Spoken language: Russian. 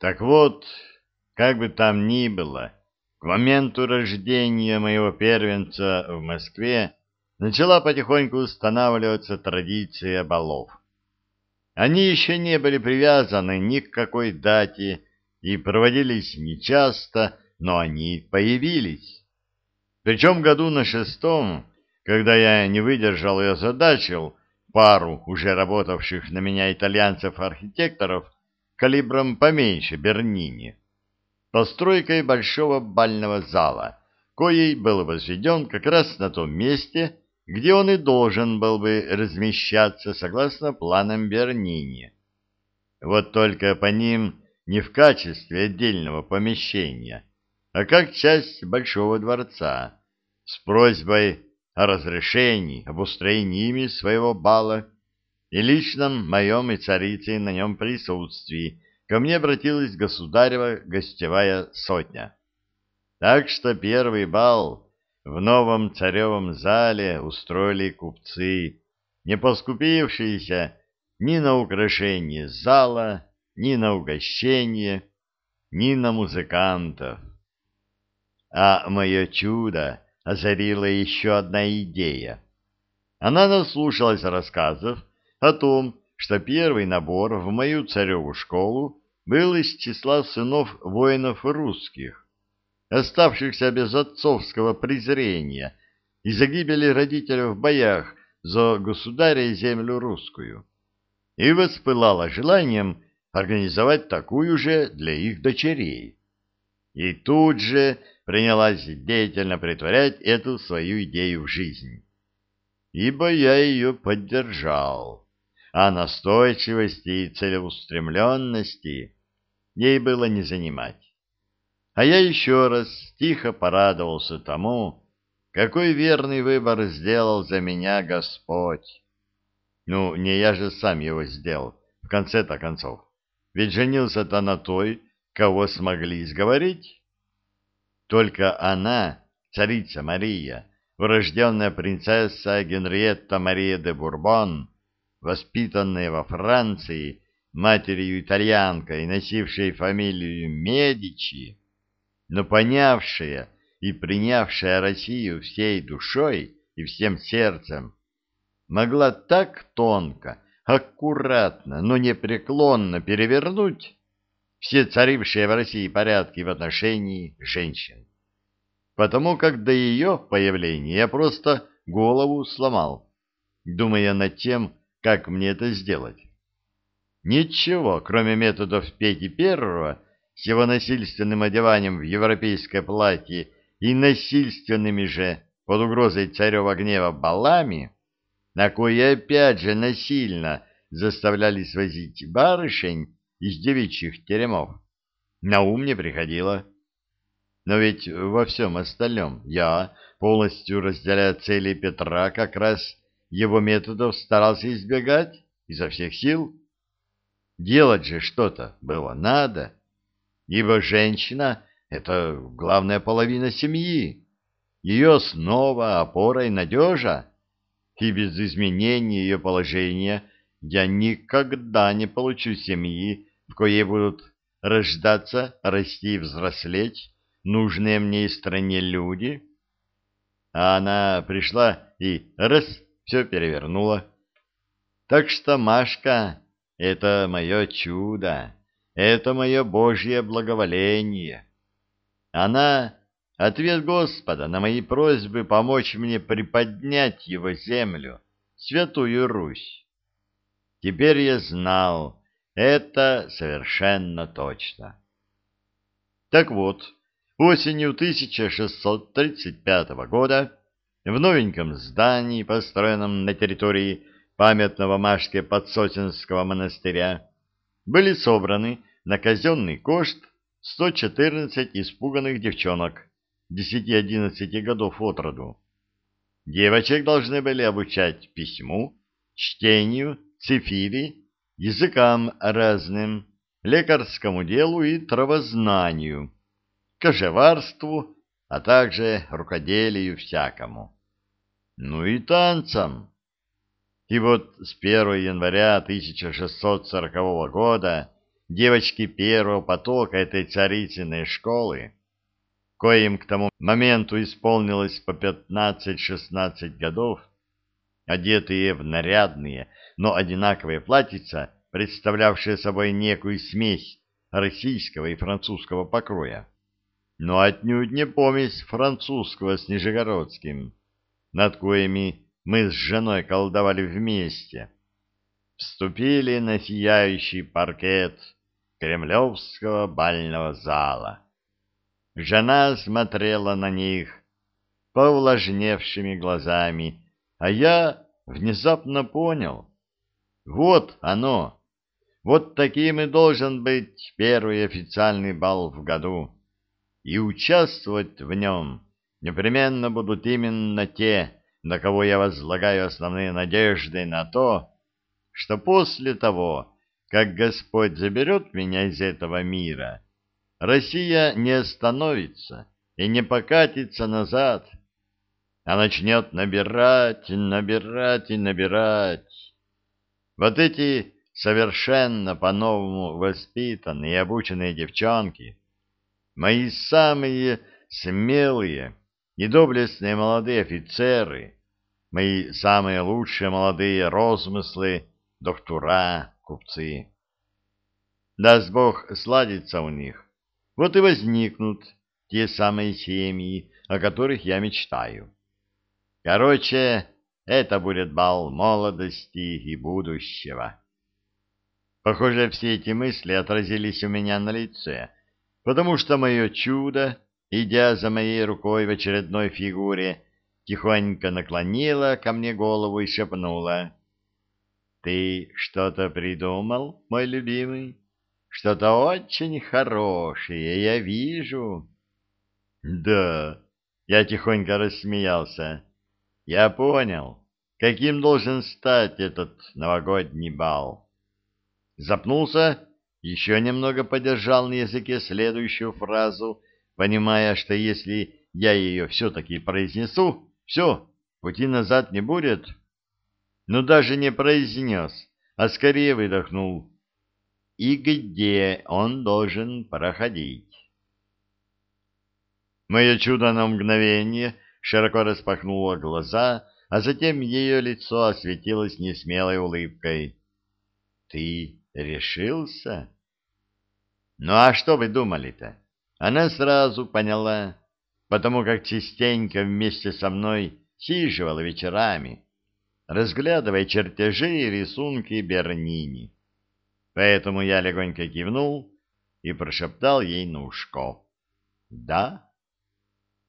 Так вот, как бы там ни было, к моменту рождения моего первенца в Москве начала потихоньку устанавливаться традиция балов. Они еще не были привязаны ни к какой дате и проводились нечасто, но они появились. Причем году на шестом, когда я не выдержал и озадачил пару уже работавших на меня итальянцев-архитекторов калибром поменьше Бернини, постройкой большого бального зала, коей был возведен как раз на том месте, где он и должен был бы размещаться согласно планам Бернини. Вот только по ним не в качестве отдельного помещения, а как часть Большого дворца, с просьбой о разрешении, об устроении своего бала и личном моем и царице на нем присутствии, ко мне обратилась государева гостевая сотня. Так что первый бал в новом царевом зале устроили купцы, не поскупившиеся ни на украшение зала, ни на угощение, ни на музыкантов. А мое чудо озарила еще одна идея. Она наслушалась рассказов о том, что первый набор в мою цареву школу был из числа сынов воинов русских, оставшихся без отцовского презрения из-за гибели родителей в боях за государя и землю русскую, и воспылала желанием организовать такую же для их дочерей. И тут же принялась деятельно притворять эту свою идею в жизнь. Ибо я ее поддержал, а настойчивости и целеустремленности ей было не занимать. А я еще раз тихо порадовался тому, какой верный выбор сделал за меня Господь. Ну, не я же сам его сделал, в конце-то концов. Ведь женился-то на той, кого смогли сговорить. Только она, царица Мария, урожденная принцесса Генриетта Мария де Бурбон, воспитанная во Франции, матерью-итальянкой, носившей фамилию Медичи, но понявшая и принявшая Россию всей душой и всем сердцем, могла так тонко, аккуратно, но непреклонно перевернуть все царившие в России порядки в отношении женщин. Потому как до ее появления я просто голову сломал, думая над тем, как мне это сделать. Ничего, кроме методов Пети Первого, с его насильственным одеванием в европейское платье и насильственными же под угрозой царева гнева балами, на кое опять же насильно заставляли свозить барышень, из девичьих теремов. На ум не приходило. Но ведь во всем остальном я, полностью разделяя цели Петра, как раз его методов старался избегать изо всех сил. Делать же что-то было надо, ибо женщина — это главная половина семьи, ее основа, опора и надежа, и без изменения ее положения я никогда не получу семьи, в коей будут рождаться, расти и взрослеть нужные мне и стране люди. А она пришла и раз все перевернула. Так что Машка — это мое чудо, это мое Божье благоволение. Она — ответ Господа на мои просьбы помочь мне приподнять его землю, Святую Русь. Теперь я знал, это совершенно точно. Так вот, осенью 1635 года в новеньком здании, построенном на территории памятного Машке Подсосинского монастыря, были собраны на казенный кошт 114 испуганных девчонок 10-11 годов от роду. Девочек должны были обучать письму, чтению, цифире языкам разным, лекарскому делу и травознанию, кожеварству, а также рукоделию всякому. Ну и танцам. И вот с 1 января 1640 года девочки первого потока этой царицыной школы, коим к тому моменту исполнилось по пятнадцать-шестнадцать годов, одетые в нарядные, но одинаковые платьица, представлявшие собой некую смесь российского и французского покроя, но отнюдь не помесь французского с нижегородским, над коими мы с женой колдовали вместе, вступили на сияющий паркет кремлевского бального зала. Жена смотрела на них повлажневшими глазами, а я внезапно понял. Вот оно, вот таким и должен быть первый официальный бал в году. И участвовать в нем непременно будут именно те, на кого я возлагаю основные надежды на то, что после того, как Господь заберет меня из этого мира, Россия не остановится и не покатится назад, а начнет набирать, набирать и набирать. Вот эти совершенно по-новому воспитанные и обученные девчонки, мои самые смелые и доблестные молодые офицеры, мои самые лучшие молодые розмыслы, доктора, купцы. Даст Бог сладится у них, вот и возникнут те самые семьи, о которых я мечтаю. Короче, это будет бал молодости и будущего. Похоже, все эти мысли отразились у меня на лице, потому что мое чудо, идя за моей рукой в очередной фигуре, тихонько наклонила ко мне голову и шепнула. — Ты что-то придумал, мой любимый? Что-то очень хорошее, я вижу. — Да, — я тихонько рассмеялся. Я понял, каким должен стать этот новогодний бал. Запнулся, еще немного подержал на языке следующую фразу, понимая, что если я ее все-таки произнесу, все, пути назад не будет. Но даже не произнес, а скорее выдохнул. И где он должен проходить? Мое чудо на мгновение — широко распахнула глаза, а затем ее лицо осветилось несмелой улыбкой. — Ты решился? — Ну а что вы думали-то? Она сразу поняла, потому как частенько вместе со мной сиживала вечерами, разглядывая чертежи и рисунки Бернини. Поэтому я легонько кивнул и прошептал ей на ушко. — Да.